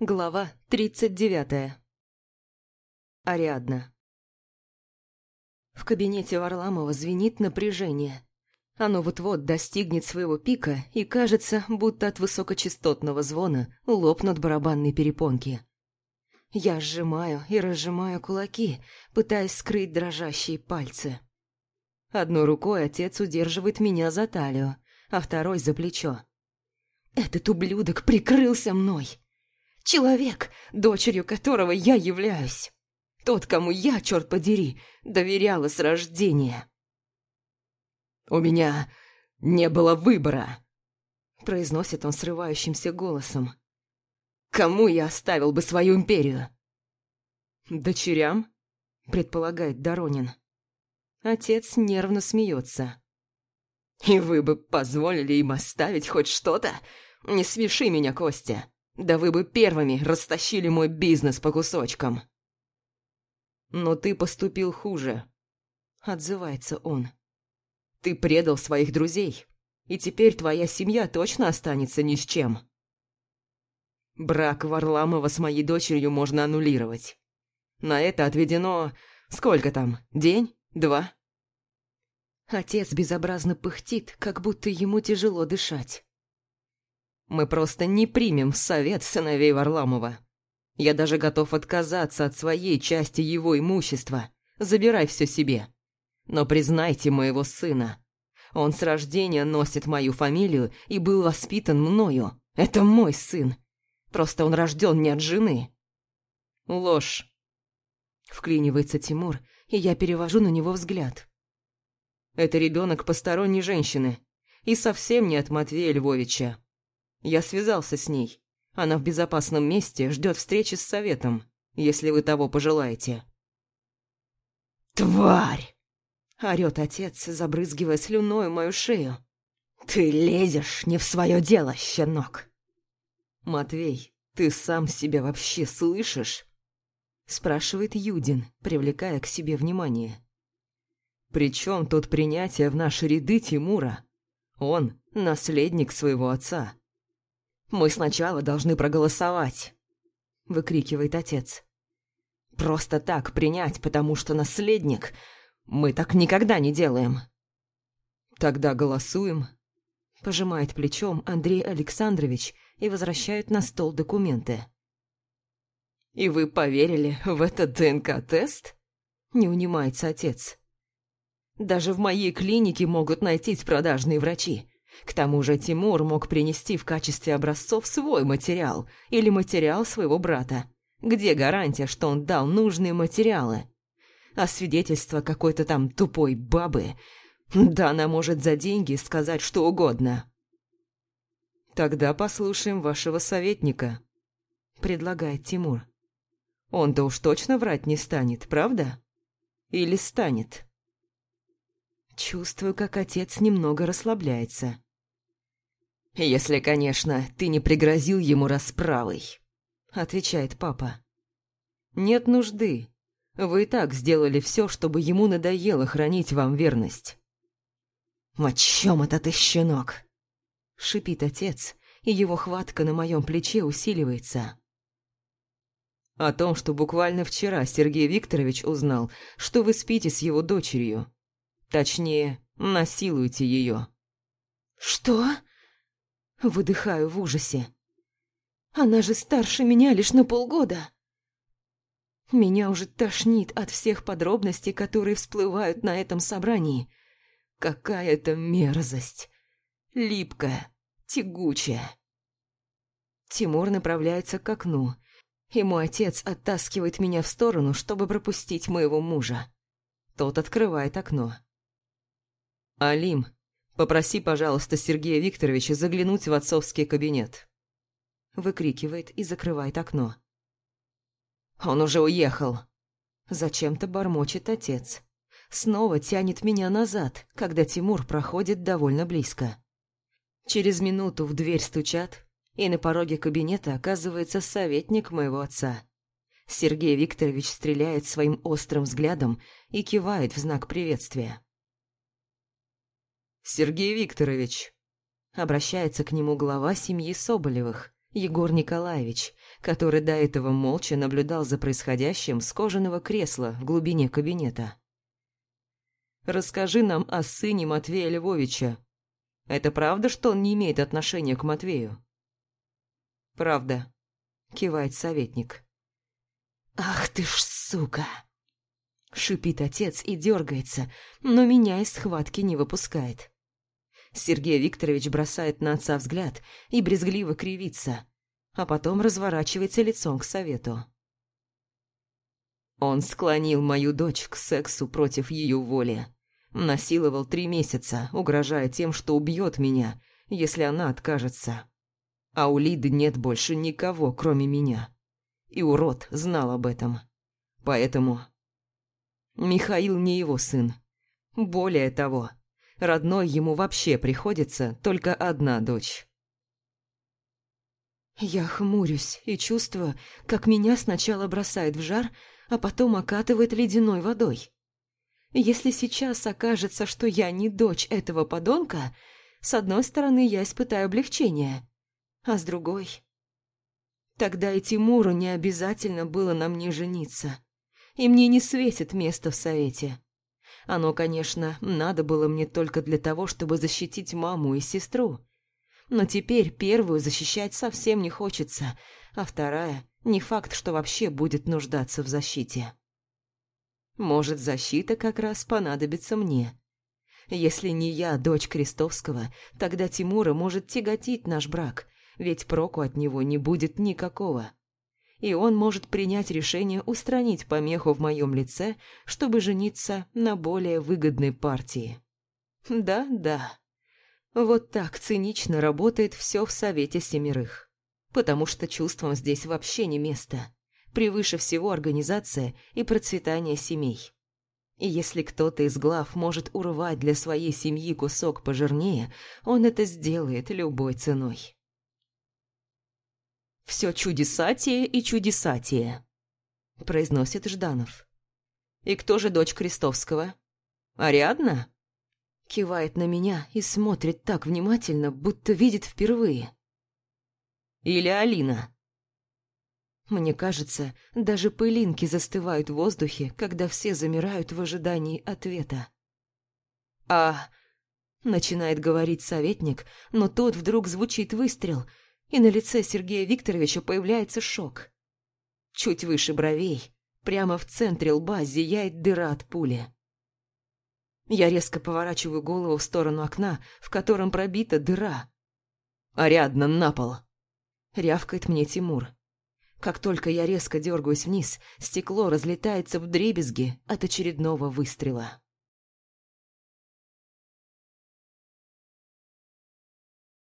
Глава тридцать девятая. Ариадна. В кабинете Варламова звенит напряжение. Оно вот-вот достигнет своего пика, и кажется, будто от высокочастотного звона лопнут барабанные перепонки. Я сжимаю и разжимаю кулаки, пытаясь скрыть дрожащие пальцы. Одной рукой отец удерживает меня за талию, а второй за плечо. Этот ублюдок прикрылся мной. Человек, дочерью которого я являюсь. Тот, кому я, черт подери, доверяла с рождения. «У меня не было выбора», — произносит он срывающимся голосом. «Кому я оставил бы свою империю?» «Дочерям?» — предполагает Доронин. Отец нервно смеется. «И вы бы позволили им оставить хоть что-то? Не смеши меня, Костя. Да вы бы первыми растащили мой бизнес по кусочкам. Но ты поступил хуже, отзывается он. Ты предал своих друзей, и теперь твоя семья точно останется ни с чем. Брак Варламова с моей дочерью можно аннулировать. На это отведено... Сколько там? День? Два? Отец безобразно пыхтит, как будто ему тяжело дышать. Мы просто не примем совет сыновей Варламова. Я даже готов отказаться от своей части его имущества. Забирай все себе. Но признайте моего сына. Он с рождения носит мою фамилию и был воспитан мною. Это мой сын. Просто он рожден не от жены. Ложь. Вклинивается Тимур, и я перевожу на него взгляд. Это ребенок посторонней женщины. И совсем не от Матвея Львовича. Я связался с ней. Она в безопасном месте ждет встречи с советом, если вы того пожелаете. «Тварь!» – орёт отец, забрызгивая слюной мою шею. «Ты лезешь не в свое дело, щенок!» «Матвей, ты сам себя вообще слышишь?» – спрашивает Юдин, привлекая к себе внимание. «При чем тут принятие в наши ряды Тимура? Он – наследник своего отца». Мы сначала должны проголосовать», — выкрикивает отец. «Просто так принять, потому что наследник. Мы так никогда не делаем». «Тогда голосуем», — пожимает плечом Андрей Александрович и возвращает на стол документы. «И вы поверили в этот ДНК-тест?» — не унимается отец. «Даже в моей клинике могут найтись продажные врачи. К тому же Тимур мог принести в качестве образцов свой материал или материал своего брата. Где гарантия, что он дал нужные материалы? А свидетельство какой-то там тупой бабы... Да она может за деньги сказать что угодно. «Тогда послушаем вашего советника», — предлагает Тимур. «Он-то уж точно врать не станет, правда? Или станет?» Чувствую, как отец немного расслабляется. «Если, конечно, ты не пригрозил ему расправой», — отвечает папа. «Нет нужды. Вы и так сделали все, чтобы ему надоело хранить вам верность». «О чем это ты, щенок?» — шипит отец, и его хватка на моем плече усиливается. О том, что буквально вчера Сергей Викторович узнал, что вы спите с его дочерью. Точнее, насилуете ее. «Что?» Выдыхаю в ужасе. Она же старше меня лишь на полгода. Меня уже тошнит от всех подробностей, которые всплывают на этом собрании. Какая это мерзость. Липкая, тягучая. Тимур направляется к окну, и мой отец оттаскивает меня в сторону, чтобы пропустить моего мужа. Тот открывает окно. «Алим, Попроси, пожалуйста, Сергея Викторовича заглянуть в отцовский кабинет. Выкрикивает и закрывает окно. Он уже уехал. Зачем-то бормочет отец. Снова тянет меня назад, когда Тимур проходит довольно близко. Через минуту в дверь стучат, и на пороге кабинета оказывается советник моего отца. Сергей Викторович стреляет своим острым взглядом и кивает в знак приветствия. «Сергей Викторович», — обращается к нему глава семьи Соболевых, Егор Николаевич, который до этого молча наблюдал за происходящим с кожаного кресла в глубине кабинета. «Расскажи нам о сыне Матвея Львовича. Это правда, что он не имеет отношения к Матвею?» «Правда», — кивает советник. «Ах ты ж сука!» Шипит отец и дергается, но меня из схватки не выпускает. Сергей Викторович бросает на отца взгляд и брезгливо кривится, а потом разворачивается лицом к совету. Он склонил мою дочь к сексу против ее воли. Насиловал три месяца, угрожая тем, что убьет меня, если она откажется. А у Лиды нет больше никого, кроме меня. И урод знал об этом. Поэтому... Михаил не его сын. Более того, Родной ему вообще приходится только одна дочь. Я хмурюсь и чувствую, как меня сначала бросает в жар, а потом окатывает ледяной водой. Если сейчас окажется, что я не дочь этого подонка, с одной стороны, я испытаю облегчение, а с другой... Тогда и Тимуру не обязательно было на мне жениться, и мне не светит место в совете. Оно, конечно, надо было мне только для того, чтобы защитить маму и сестру. Но теперь первую защищать совсем не хочется, а вторая не факт, что вообще будет нуждаться в защите. Может, защита как раз понадобится мне. Если не я, дочь Крестовского, тогда Тимура может тяготить наш брак, ведь проку от него не будет никакого и он может принять решение устранить помеху в моем лице, чтобы жениться на более выгодной партии. Да-да. Вот так цинично работает все в Совете Семерых. Потому что чувствам здесь вообще не место. Превыше всего организация и процветание семей. И если кто-то из глав может урвать для своей семьи кусок пожирнее, он это сделает любой ценой. «Все чудесатие и чудесатие», – произносит Жданов. «И кто же дочь Крестовского? Ариадна?» Кивает на меня и смотрит так внимательно, будто видит впервые. «Или Алина?» Мне кажется, даже пылинки застывают в воздухе, когда все замирают в ожидании ответа. «А...» – начинает говорить советник, но тут вдруг звучит выстрел – и на лице Сергея Викторовича появляется шок. Чуть выше бровей, прямо в центре лба зияет дыра от пули. Я резко поворачиваю голову в сторону окна, в котором пробита дыра. «Ариадна, на пол!» — рявкает мне Тимур. Как только я резко дергаюсь вниз, стекло разлетается в дребезги от очередного выстрела.